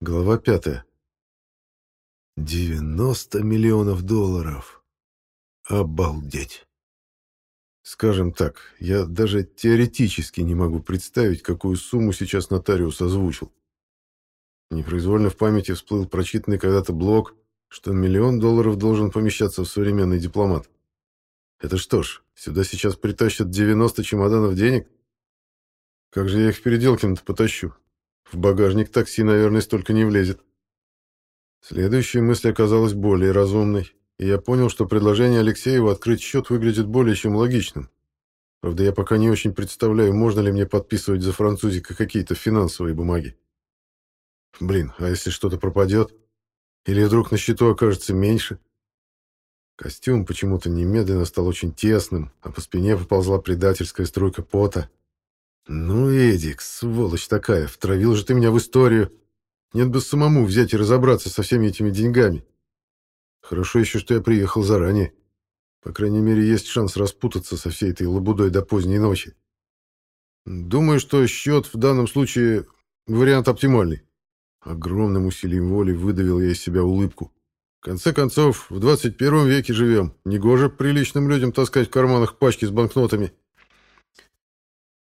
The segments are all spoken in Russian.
Глава пятая. 90 миллионов долларов. Обалдеть. Скажем так, я даже теоретически не могу представить, какую сумму сейчас нотариус озвучил. Непроизвольно в памяти всплыл прочитанный когда-то блок, что миллион долларов должен помещаться в современный дипломат. Это что ж, сюда сейчас притащат 90 чемоданов денег? Как же я их в Переделкино-то потащу? В багажник такси, наверное, столько не влезет. Следующая мысль оказалась более разумной, и я понял, что предложение Алексеева открыть счет выглядит более чем логичным. Правда, я пока не очень представляю, можно ли мне подписывать за французика какие-то финансовые бумаги. Блин, а если что-то пропадет? Или вдруг на счету окажется меньше? Костюм почему-то немедленно стал очень тесным, а по спине поползла предательская струйка пота. «Ну, Эдик, сволочь такая, втравил же ты меня в историю. Нет бы самому взять и разобраться со всеми этими деньгами. Хорошо еще, что я приехал заранее. По крайней мере, есть шанс распутаться со всей этой лабудой до поздней ночи. Думаю, что счет в данном случае вариант оптимальный. Огромным усилием воли выдавил я из себя улыбку. В конце концов, в 21 веке живем. Негоже приличным людям таскать в карманах пачки с банкнотами.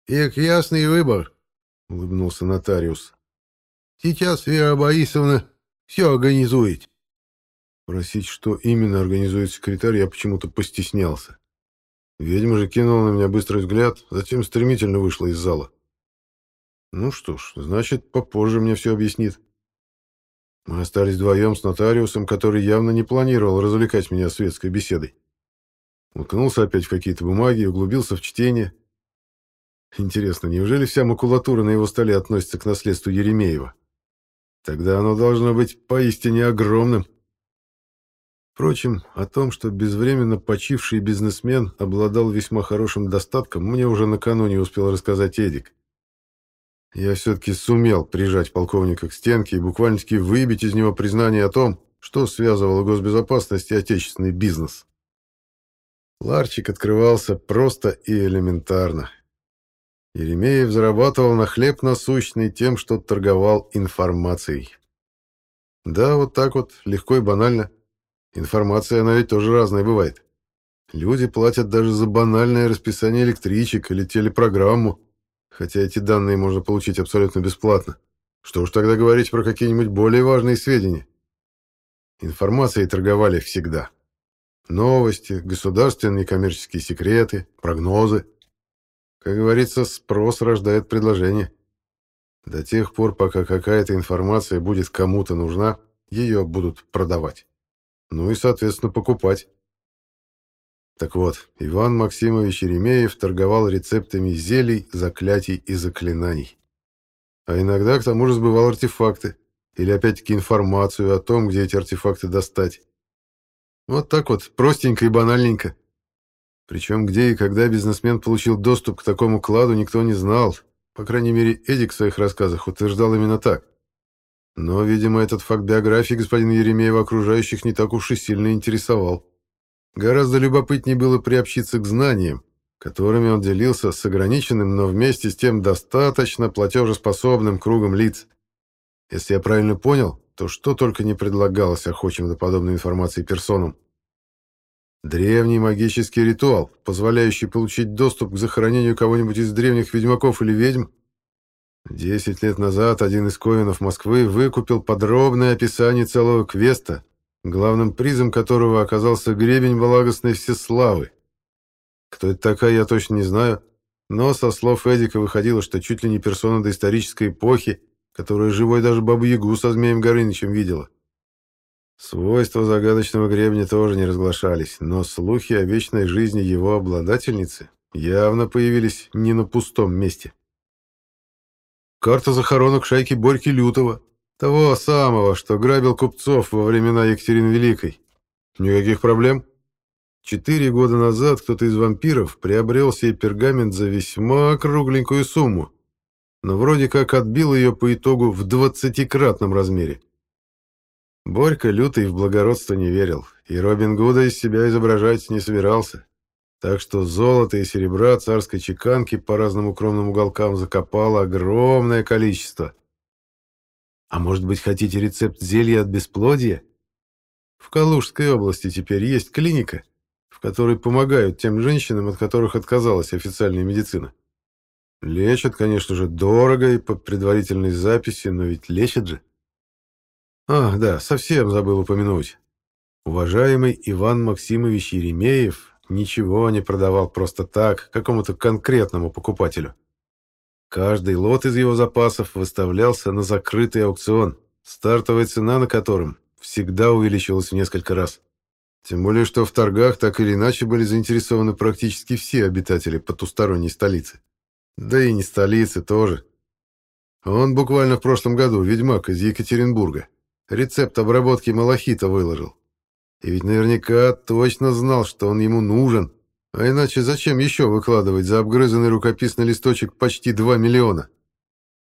«Их ясный выбор», — улыбнулся нотариус. «Сейчас Вера Борисовна все организует». Просить, что именно организует секретарь, я почему-то постеснялся. Ведьма же кинула на меня быстрый взгляд, затем стремительно вышла из зала. Ну что ж, значит, попозже мне все объяснит. Мы остались вдвоем с нотариусом, который явно не планировал развлекать меня светской беседой. Уткнулся опять в какие-то бумаги, углубился в чтение — Интересно, неужели вся макулатура на его столе относится к наследству Еремеева? Тогда оно должно быть поистине огромным. Впрочем, о том, что безвременно почивший бизнесмен обладал весьма хорошим достатком, мне уже накануне успел рассказать Эдик. Я все-таки сумел прижать полковника к стенке и буквально-таки выбить из него признание о том, что связывало госбезопасность и отечественный бизнес. Ларчик открывался просто и элементарно. Еремеев зарабатывал на хлеб насущный тем, что торговал информацией. Да, вот так вот, легко и банально. Информация, она ведь тоже разная бывает. Люди платят даже за банальное расписание электричек или телепрограмму, хотя эти данные можно получить абсолютно бесплатно. Что уж тогда говорить про какие-нибудь более важные сведения. Информацией торговали всегда. Новости, государственные коммерческие секреты, прогнозы – как говорится, спрос рождает предложение. До тех пор, пока какая-то информация будет кому-то нужна, ее будут продавать. Ну и, соответственно, покупать. Так вот, Иван Максимович Еремеев торговал рецептами зелий, заклятий и заклинаний. А иногда к тому же сбывал артефакты, или опять-таки информацию о том, где эти артефакты достать. Вот так вот, простенько и банальненько. Причем где и когда бизнесмен получил доступ к такому кладу, никто не знал. По крайней мере, Эдик в своих рассказах утверждал именно так. Но, видимо, этот факт биографии господина Еремеева окружающих не так уж и сильно интересовал. Гораздо любопытнее было приобщиться к знаниям, которыми он делился с ограниченным, но вместе с тем достаточно платежеспособным кругом лиц. Если я правильно понял, то что только не предлагалось охочим до подобной информации персонам. Древний магический ритуал, позволяющий получить доступ к захоронению кого-нибудь из древних ведьмаков или ведьм? Десять лет назад один из коинов Москвы выкупил подробное описание целого квеста, главным призом которого оказался гребень благостной всеславы. Кто это такая, я точно не знаю, но со слов Эдика выходило, что чуть ли не персона доисторической эпохи, которая живой даже Бабу-Ягу со Змеем Горынычем видела. Свойства загадочного гребня тоже не разглашались, но слухи о вечной жизни его обладательницы явно появились не на пустом месте. Карта захоронок шайки Борьки Лютого, того самого, что грабил купцов во времена Екатерины Великой. Никаких проблем. Четыре года назад кто-то из вампиров приобрел сей пергамент за весьма кругленькую сумму, но вроде как отбил ее по итогу в двадцатикратном размере. Борька лютый в благородство не верил, и Робин Гуда из себя изображать не собирался. Так что золото и серебра царской чеканки по разным укромным уголкам закопало огромное количество. А может быть, хотите рецепт зелья от бесплодия? В Калужской области теперь есть клиника, в которой помогают тем женщинам, от которых отказалась официальная медицина. Лечат, конечно же, дорого и по предварительной записи, но ведь лечат же. Ах, да, совсем забыл упомянуть. Уважаемый Иван Максимович Еремеев ничего не продавал просто так какому-то конкретному покупателю. Каждый лот из его запасов выставлялся на закрытый аукцион, стартовая цена на котором всегда увеличивалась в несколько раз. Тем более, что в торгах так или иначе были заинтересованы практически все обитатели потусторонней столицы. Да и не столицы тоже. Он буквально в прошлом году, ведьмак из Екатеринбурга, рецепт обработки малахита выложил. И ведь наверняка точно знал, что он ему нужен, а иначе зачем еще выкладывать за обгрызанный рукописный листочек почти 2 миллиона?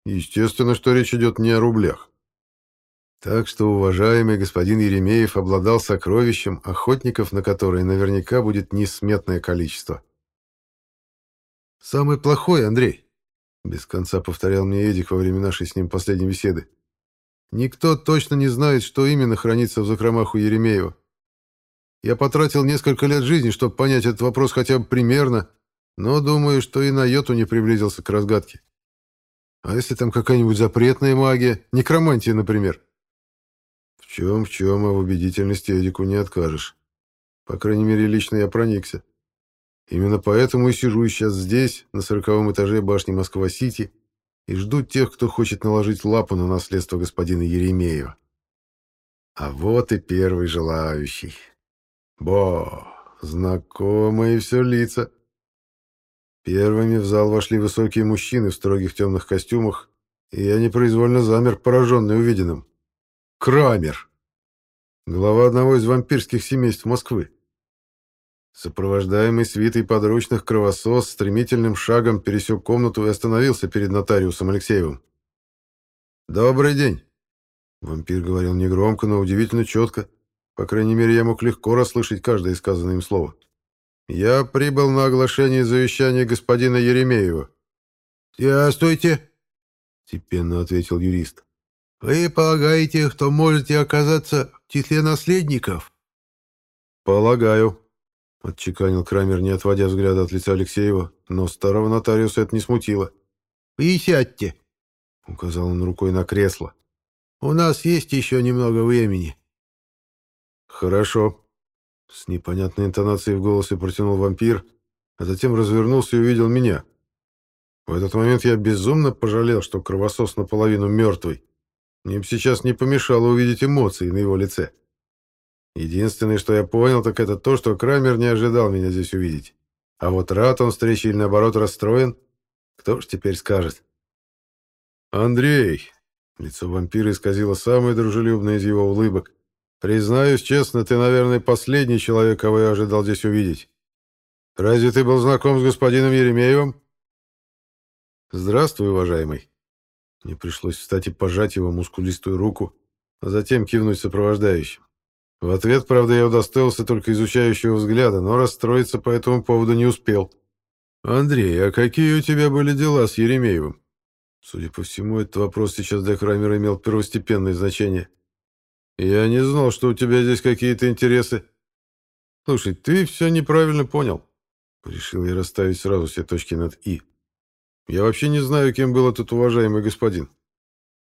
Естественно, что речь идет не о рублях. Так что уважаемый господин Еремеев обладал сокровищем, охотников на которые наверняка будет несметное количество. «Самый плохой, Андрей», — без конца повторял мне Эдик во время нашей с ним последней беседы. «Никто точно не знает, что именно хранится в закромах у Еремеева. Я потратил несколько лет жизни, чтобы понять этот вопрос хотя бы примерно, но думаю, что и на йоту не приблизился к разгадке. А если там какая-нибудь запретная магия, некромантия, например?» В чем, в чем, а в убедительности Эдику не откажешь. По крайней мере, лично я проникся. Именно поэтому и сижу сейчас здесь, на сороковом этаже башни Москва-Сити, и жду тех, кто хочет наложить лапу на наследство господина Еремеева. А вот и первый желающий. Бо, знакомые все лица. Первыми в зал вошли высокие мужчины в строгих темных костюмах, и я непроизвольно замер, пораженный увиденным. Крамер. Глава одного из вампирских семейств Москвы. Сопровождаемый свитой подручных кровосос стремительным шагом пересек комнату и остановился перед нотариусом Алексеевым. «Добрый день!» Вампир говорил негромко, но удивительно четко. По крайней мере, я мог легко расслышать каждое сказанное им слово. «Я прибыл на оглашение завещания господина Еремеева». «Здравствуйте!» — степенно ответил юрист. «Вы полагаете, что можете оказаться в числе наследников?» «Полагаю», Отчеканил Крамер, не отводя взгляда от лица Алексеева, но старого нотариуса это не смутило. «Присядьте», — указал он рукой на кресло. «У нас есть еще немного времени». «Хорошо», — с непонятной интонацией в голосе протянул вампир, а затем развернулся и увидел меня. В этот момент я безумно пожалел, что кровосос наполовину мертвый. Мне бы сейчас не помешало увидеть эмоции на его лице. Единственное, что я понял, так это то, что Крамер не ожидал меня здесь увидеть. А вот рад он встрече или наоборот расстроен, кто ж теперь скажет? «Андрей!» — лицо вампира исказило самое дружелюбное из его улыбок. «Признаюсь честно, ты, наверное, последний человек, кого я ожидал здесь увидеть. Разве ты был знаком с господином Еремеевым?» «Здравствуй, уважаемый!» Мне пришлось встать и пожать его мускулистую руку, а затем кивнуть сопровождающим. В ответ, правда, я удостоился только изучающего взгляда, но расстроиться по этому поводу не успел. «Андрей, а какие у тебя были дела с Еремеевым?» Судя по всему, этот вопрос сейчас для Крамера имел первостепенное значение. «Я не знал, что у тебя здесь какие-то интересы». «Слушай, ты все неправильно понял». Решил я расставить сразу все точки над «и». «Я вообще не знаю, кем был этот уважаемый господин.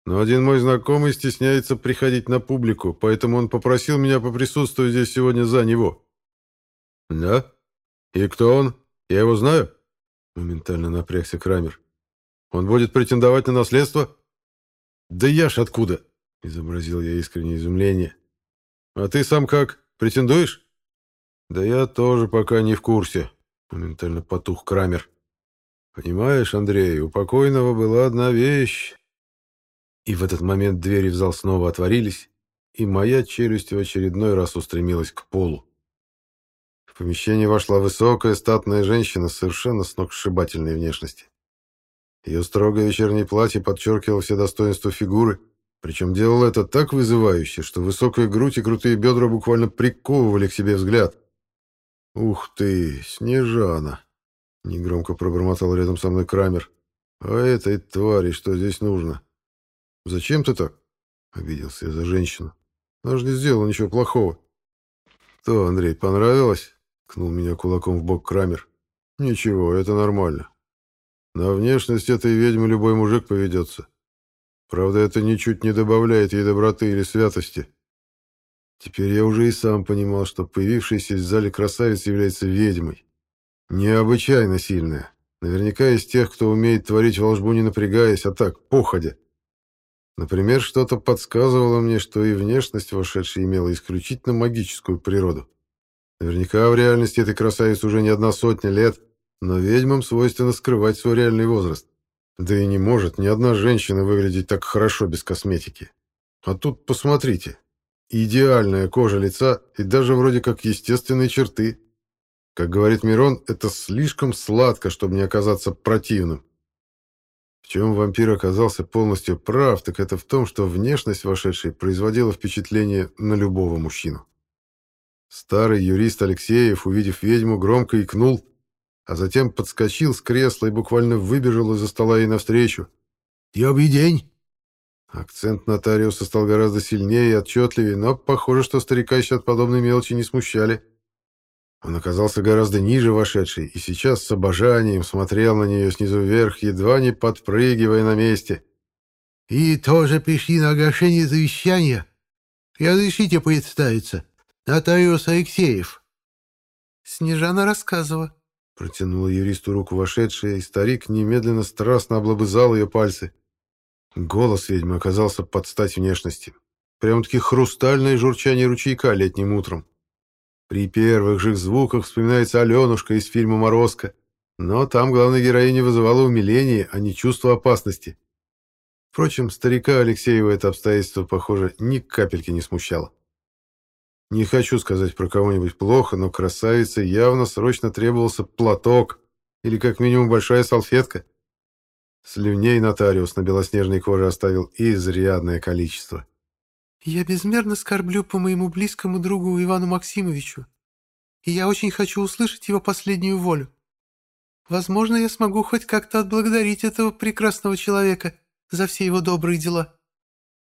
Но один мой знакомый стесняется приходить на публику, поэтому он попросил меня поприсутствовать здесь сегодня за него. Да? И кто он? Я его знаю? Моментально напрягся Крамер. Он будет претендовать на наследство? Да я ж откуда? Изобразил я искреннее изумление. А ты сам как? Претендуешь? Да я тоже пока не в курсе. Моментально потух Крамер. Понимаешь, Андрей, у покойного была одна вещь, и в этот момент двери в зал снова отворились, и моя челюсть в очередной раз устремилась к полу. В помещение вошла высокая статная женщина с совершенно сногсшибательной внешности. Ее строгое вечернее платье подчеркивало все достоинства фигуры, причем делало это так вызывающе, что высокая грудь и крутые бедра буквально приковывали к себе взгляд. «Ух ты, Снежана!» — негромко пробормотал рядом со мной Крамер. «А этой твари что здесь нужно?» «Зачем ты так?» Обиделся я за женщину. Она же не сделала ничего плохого. Что, Андрей, понравилось? Кнул меня кулаком в бок Крамер. Ничего, это нормально. На внешность этой ведьмы любой мужик поведется. Правда, это ничуть не добавляет ей доброты или святости. Теперь я уже и сам понимал, что появившаяся в зале красавица является ведьмой. Необычайно сильная. Наверняка из тех, кто умеет творить волшбу не напрягаясь, а так, походя. Например, что-то подсказывало мне, что и внешность вошедшей имела исключительно магическую природу. Наверняка в реальности этой красавицы уже не одна сотня лет, но ведьмам свойственно скрывать свой реальный возраст. Да и не может ни одна женщина выглядеть так хорошо без косметики. А тут посмотрите. Идеальная кожа лица и даже вроде как естественные черты. Как говорит Мирон, это слишком сладко, чтобы не оказаться противным. В чем вампир оказался полностью прав, так это в том, что внешность вошедшей производила впечатление на любого мужчину. Старый юрист Алексеев, увидев ведьму, громко икнул, а затем подскочил с кресла и буквально выбежал из-за стола ей навстречу. «Добрый день!» Акцент нотариуса стал гораздо сильнее и отчетливее, но похоже, что старика еще от подобной мелочи не смущали. Он оказался гораздо ниже вошедшей и сейчас с обожанием смотрел на нее снизу вверх, едва не подпрыгивая на месте. «И тоже пришли на оглашение завещания? Разрешите представиться, нотариус Алексеев». «Снежана рассказывала», — протянула юристу руку вошедшая, и старик немедленно страстно облобызал ее пальцы. Голос ведьмы оказался под стать внешности. Прям-таки хрустальное журчание ручейка летним утром. При первых же звуках вспоминается Аленушка из фильма «Морозко», но там главная героиня вызывала умиление, а не чувство опасности. Впрочем, старика Алексеева это обстоятельство, похоже, ни капельки не смущало. Не хочу сказать про кого-нибудь плохо, но красавице явно срочно требовался платок или как минимум большая салфетка. Слюней нотариус на белоснежной коже оставил изрядное количество. Я безмерно скорблю по моему близкому другу Ивану Максимовичу, и я очень хочу услышать его последнюю волю. Возможно, я смогу хоть как-то отблагодарить этого прекрасного человека за все его добрые дела.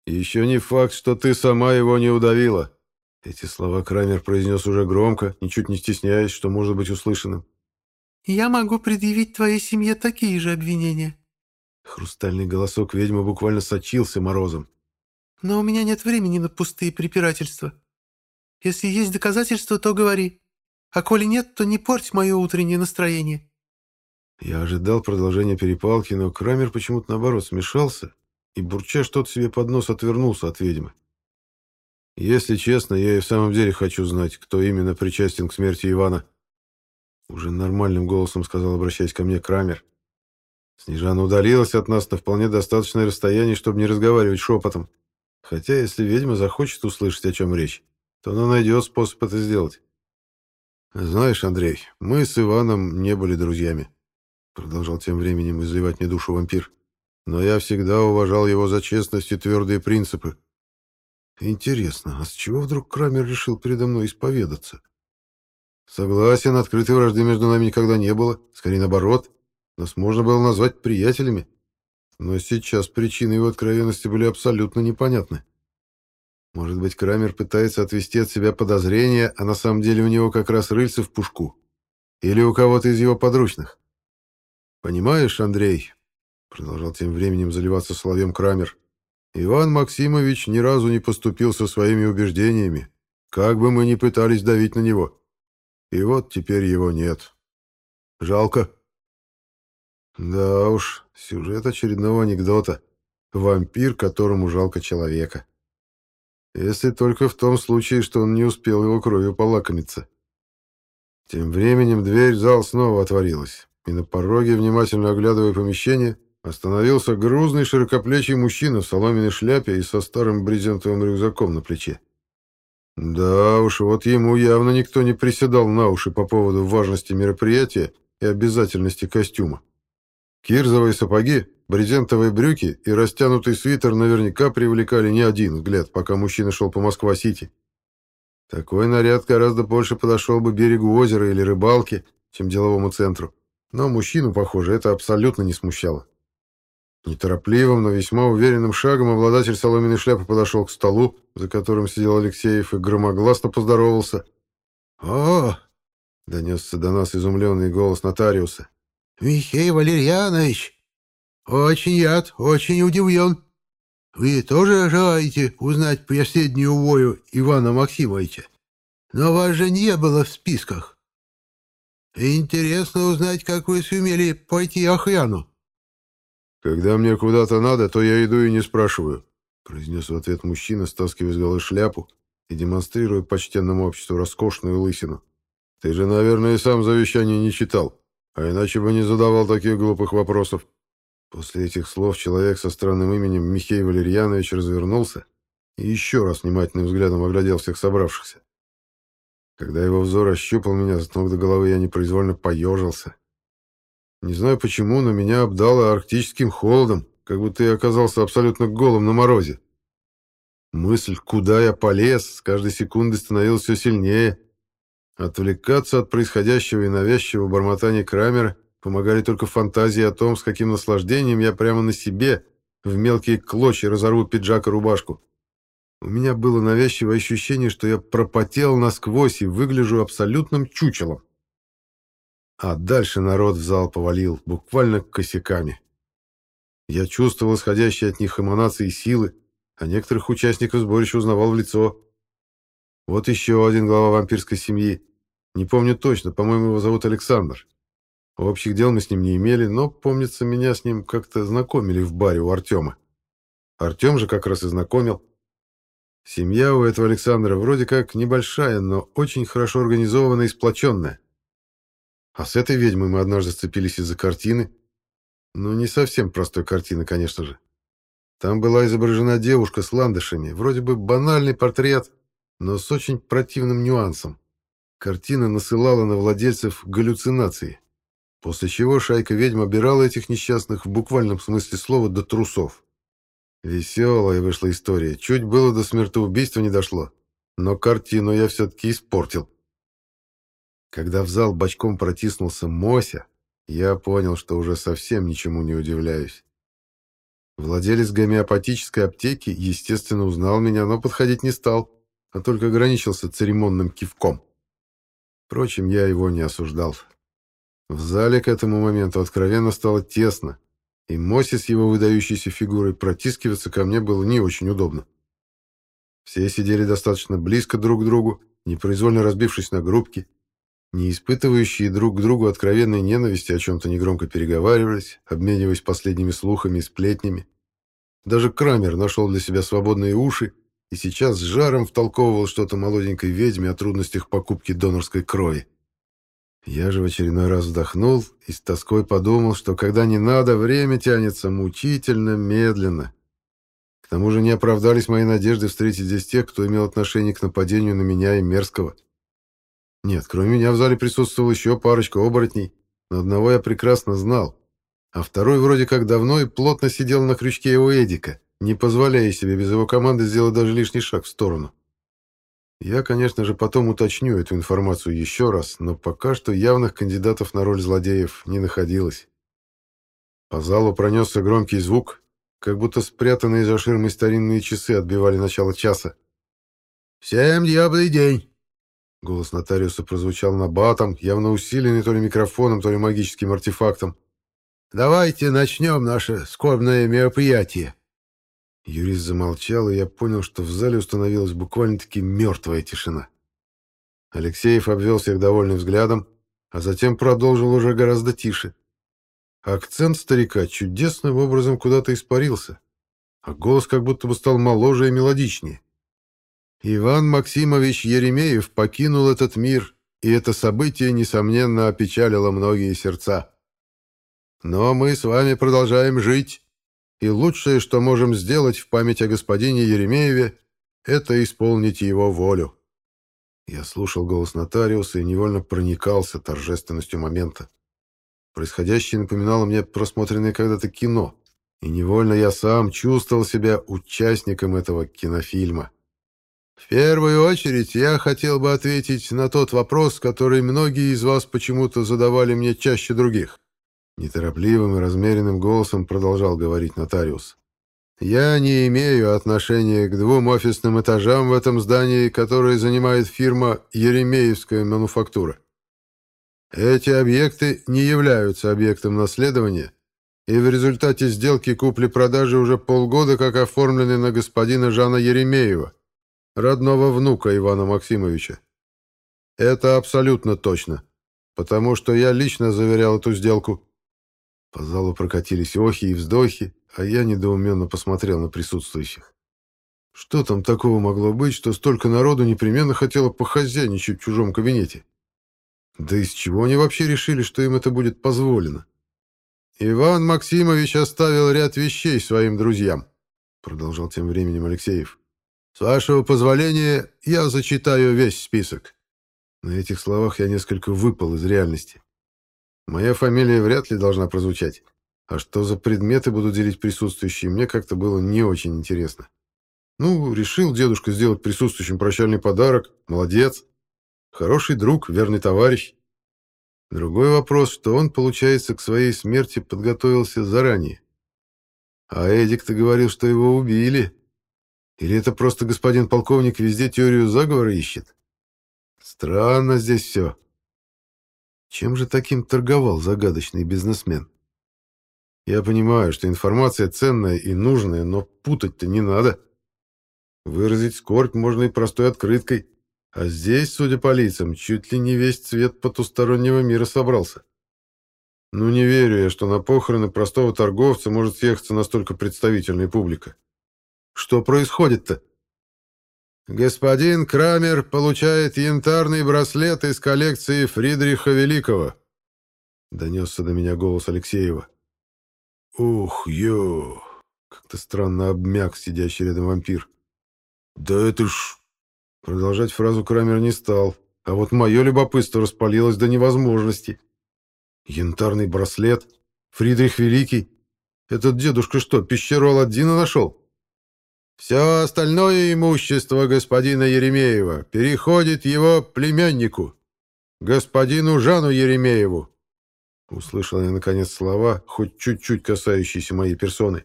Еще не факт, что ты сама его не удавила. Эти слова Крамер произнес уже громко, ничуть не стесняясь, что может быть услышанным. Я могу предъявить твоей семье такие же обвинения. Хрустальный голосок ведьмы буквально сочился морозом. Но у меня нет времени на пустые препирательства. Если есть доказательства, то говори. А коли нет, то не порть мое утреннее настроение». Я ожидал продолжения перепалки, но Крамер почему-то наоборот смешался и, бурча что-то себе под нос, отвернулся от ведьмы. Если честно, я и в самом деле хочу знать, кто именно причастен к смерти Ивана. Уже нормальным голосом сказал, обращаясь ко мне, Крамер. Снежана удалилась от нас на вполне достаточное расстояние, чтобы не разговаривать шепотом. Хотя, если ведьма захочет услышать, о чем речь, то она найдет способ это сделать. «Знаешь, Андрей, мы с Иваном не были друзьями», — продолжал тем временем изливать мне душу вампир. «Но я всегда уважал его за честность и твердые принципы. Интересно, а с чего вдруг Крамер решил передо мной исповедаться? Согласен, открытой вражды между нами никогда не было, скорее наоборот. Нас можно было назвать приятелями. Но сейчас причины его откровенности были абсолютно непонятны. Может быть, Крамер пытается отвести от себя подозрения, а на самом деле у него как раз рыльце в пушку. Или у кого-то из его подручных. «Понимаешь, Андрей», — продолжал тем временем заливаться соловьем Крамер, «Иван Максимович ни разу не поступил со своими убеждениями, как бы мы ни пытались давить на него. И вот теперь его нет. Жалко». Да уж, сюжет очередного анекдота. Вампир, которому жалко человека. Если только в том случае, что он не успел его кровью полакомиться. Тем временем дверь в зал снова отворилась, и на пороге, внимательно оглядывая помещение, остановился грузный широкоплечий мужчина в соломенной шляпе и со старым брезентовым рюкзаком на плече. Да уж, вот ему явно никто не приседал на уши по поводу важности мероприятия и обязательности костюма. Кирзовые сапоги, брезентовые брюки и растянутый свитер наверняка привлекали не один взгляд, пока мужчина шел по Москва-Сити. Такой наряд гораздо больше подошел бы берегу озера или рыбалке, чем деловому центру. Но мужчину, похоже, это абсолютно не смущало. Неторопливым, но весьма уверенным шагом обладатель соломенной шляпы подошел к столу, за которым сидел Алексеев, и громогласно поздоровался. «О!» — донесся до нас изумленный голос нотариуса. «Михей Валерьянович! Очень рад, очень удивлен. Вы тоже желаете узнать последнюю вою Ивана Максимовича? Но вас же не было в списках. Интересно узнать, как вы сумели пойти охрану. «Когда мне куда-то надо, то я иду и не спрашиваю», — произнес в ответ мужчина, стаскивая с головы шляпу и демонстрируя почтенному обществу роскошную лысину. «Ты же, наверное, и сам завещание не читал, а иначе бы не задавал таких глупых вопросов». После этих слов человек со странным именем Михей Валерьянович развернулся и еще раз внимательным взглядом оглядел всех собравшихся. Когда его взор ощупал меня с ног до головы, я непроизвольно поежился. Не знаю почему, но меня обдало арктическим холодом, как будто я оказался абсолютно голым на морозе. Мысль, куда я полез, с каждой секундой становилась все сильнее. Отвлекаться от происходящего и навязчивого бормотания Крамера помогали только фантазии о том, с каким наслаждением я прямо на себе в мелкие клочья разорву пиджак и рубашку. У меня было навязчивое ощущение, что я пропотел насквозь и выгляжу абсолютным чучелом. А дальше народ в зал повалил, буквально косяками. Я чувствовал исходящие от них эманации силы, а некоторых участников сборища узнавал в лицо. Вот еще один глава вампирской семьи. Не помню точно, по-моему, его зовут Александр. Общих дел мы с ним не имели, но, помнится, меня с ним как-то знакомили в баре у Артема. Артем же как раз и знакомил. Семья у этого Александра вроде как небольшая, но очень хорошо организованная и сплоченная. А с этой ведьмой мы однажды сцепились из-за картины. Ну, не совсем простой картины, конечно же. Там была изображена девушка с ландышами, вроде бы банальный портрет, но с очень противным нюансом. Картина насылала на владельцев галлюцинации, после чего шайка ведьм обирала этих несчастных в буквальном смысле слова до трусов. Веселая вышла история, чуть было до смертоубийства не дошло, но картину я все-таки испортил. Когда в зал бочком протиснулся Мося, я понял, что уже совсем ничему не удивляюсь. Владелец гомеопатической аптеки, естественно, узнал меня, но подходить не стал, а только ограничился церемонным кивком. Впрочем, я его не осуждал. В зале к этому моменту откровенно стало тесно, и Моси с его выдающейся фигурой протискиваться ко мне было не очень удобно. Все сидели достаточно близко друг к другу, непроизвольно разбившись на группки, не испытывающие друг к другу откровенной ненависти о чем-то негромко переговаривались, обмениваясь последними слухами и сплетнями. Даже Крамер нашел для себя свободные уши и сейчас с жаром втолковывал что-то молоденькой ведьме о трудностях покупки донорской крови. Я же в очередной раз вздохнул и с тоской подумал, что когда не надо, время тянется мучительно, медленно. К тому же не оправдались мои надежды встретить здесь тех, кто имел отношение к нападению на меня и Мерзкого. Нет, кроме меня в зале присутствовал еще парочка оборотней, но одного я прекрасно знал, а второй вроде как давно и плотно сидел на крючке его Эдика, не позволяя себе без его команды сделать даже лишний шаг в сторону. Я, конечно же, потом уточню эту информацию еще раз, но пока что явных кандидатов на роль злодеев не находилось. По залу пронесся громкий звук, как будто спрятанные за ширмой старинные часы отбивали начало часа. «Всем добрый день!» Голос нотариуса прозвучал набатом, явно усиленный то ли микрофоном, то ли магическим артефактом. «Давайте начнем наше скорбное мероприятие». Юрист замолчал, и я понял, что в зале установилась буквально-таки мертвая тишина. Алексеев обвел всех довольным взглядом, а затем продолжил уже гораздо тише. Акцент старика чудесным образом куда-то испарился, а голос как будто бы стал моложе и мелодичнее. Иван Максимович Еремеев покинул этот мир, и это событие, несомненно, опечалило многие сердца. Но мы с вами продолжаем жить, и лучшее, что можем сделать в память о господине Еремееве, это исполнить его волю. Я слушал голос нотариуса и невольно проникался торжественностью момента. Происходящее напоминало мне просмотренное когда-то кино, и невольно я сам чувствовал себя участником этого кинофильма. В первую очередь я хотел бы ответить на тот вопрос, который многие из вас почему-то задавали мне чаще других. Неторопливым и размеренным голосом продолжал говорить нотариус. «Я не имею отношения к двум офисным этажам в этом здании, которые занимает фирма «Еремеевская мануфактура». Эти объекты не являются объектом наследования, и в результате сделки купли-продажи уже полгода как оформлены на господина Жана Еремеева, родного внука Ивана Максимовича. Это абсолютно точно, потому что я лично заверял эту сделку. По залу прокатились охи и вздохи, а я недоуменно посмотрел на присутствующих. Что там такого могло быть, что столько народу непременно хотело похозяйничать в чужом кабинете? Да из чего они вообще решили, что им это будет позволено? Иван Максимович оставил ряд вещей своим друзьям, продолжал тем временем Алексеев. С вашего позволения, я зачитаю весь список. На этих словах я несколько выпал из реальности. Моя фамилия вряд ли должна прозвучать. А что за предметы будут делить присутствующие, мне как-то было не очень интересно. Ну, решил дедушка сделать присутствующим прощальный подарок. Молодец. Хороший друг, верный товарищ. Другой вопрос, что он, получается, к своей смерти подготовился заранее. А Эдик-то говорил, что его убили. Или это просто господин полковник везде теорию заговора ищет? Странно здесь все. Чем же таким торговал загадочный бизнесмен? Я понимаю, что информация ценная и нужная, но путать-то не надо. Выразить скорбь можно и простой открыткой, а здесь, судя по лицам, чуть ли не весь цвет потустороннего мира собрался. Ну, не верю я, что на похороны простого торговца может съехаться настолько представительная публика. Что происходит-то? «Господин Крамер получает янтарный браслет из коллекции Фридриха Великого», — донесся до меня голос Алексеева. «Ух, ё!» — как-то странно обмяк сидящий рядом вампир. «Да это ж...» Продолжать фразу Крамер не стал, а вот мое любопытство распалилось до невозможности. «Янтарный браслет? Фридрих Великий? Этот дедушка что, пещеру Аладдина нашел?» Все остальное имущество господина Еремеева переходит его племяннику, господину Жану Еремееву. Услышал я, наконец, слова, хоть чуть-чуть касающиеся моей персоны.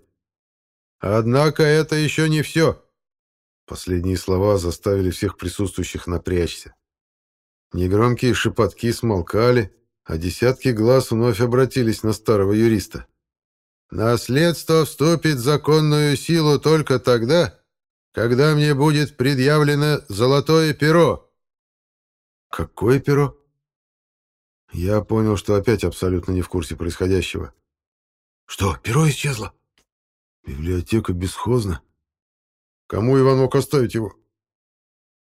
Однако это еще не все. Последние слова заставили всех присутствующих напрячься. Негромкие шепотки смолкали, а десятки глаз вновь обратились на старого юриста. Наследство вступит в законную силу только тогда, когда мне будет предъявлено золотое перо. Какое перо? Я понял, что опять абсолютно не в курсе происходящего. Что, перо исчезло? Библиотека бесхозна. Кому Иван мог оставить его?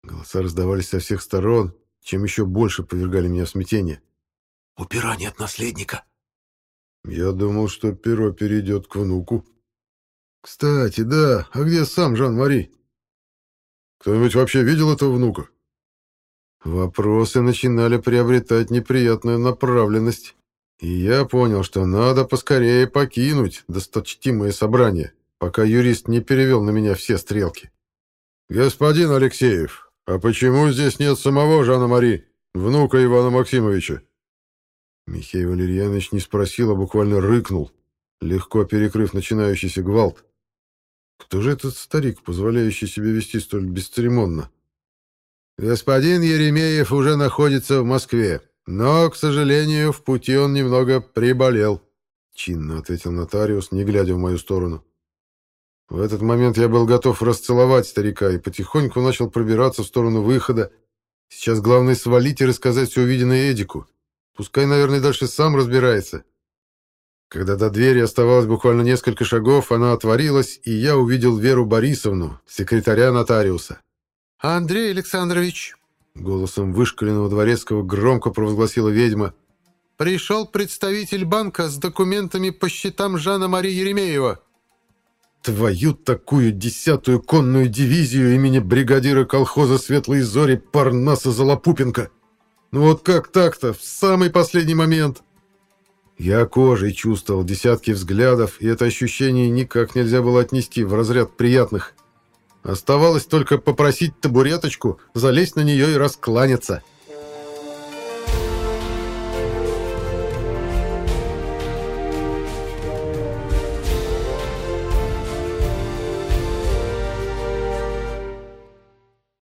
Голоса раздавались со всех сторон, чем еще больше повергали меня в смятение. У пера нет наследника. Я думал, что перо перейдет к внуку. Кстати, да, а где сам Жан-Мари? Кто-нибудь вообще видел этого внука? Вопросы начинали приобретать неприятную направленность, и я понял, что надо поскорее покинуть досточтимое собрание, пока юрист не перевел на меня все стрелки. «Господин Алексеев, а почему здесь нет самого Жана-Мари, внука Ивана Максимовича?» Михей Валерьянович не спросил, а буквально рыкнул, легко перекрыв начинающийся гвалт. Кто же этот старик, позволяющий себе вести столь бесцеремонно? Господин Еремеев уже находится в Москве, но, к сожалению, в пути он немного приболел, чинно ответил нотариус, не глядя в мою сторону. В этот момент я был готов расцеловать старика и потихоньку начал пробираться в сторону выхода. Сейчас главное свалить и рассказать все увиденное Эдику. Пускай, наверное, дальше сам разбирается. Когда до двери оставалось буквально несколько шагов, она отворилась, и я увидел Веру Борисовну, секретаря нотариуса. «Андрей Александрович», — голосом вышкаленного дворецкого громко провозгласила ведьма, «пришел представитель банка с документами по счетам Жана-Мари Еремеева». «Твою такую десятую конную дивизию имени бригадира колхоза «Светлые зори» Парнаса Залопупенко!» Ну вот как так-то, в самый последний момент? Я кожей чувствовал десятки взглядов, и это ощущение никак нельзя было отнести в разряд приятных. Оставалось только попросить табуреточку, залезть на нее и раскланяться —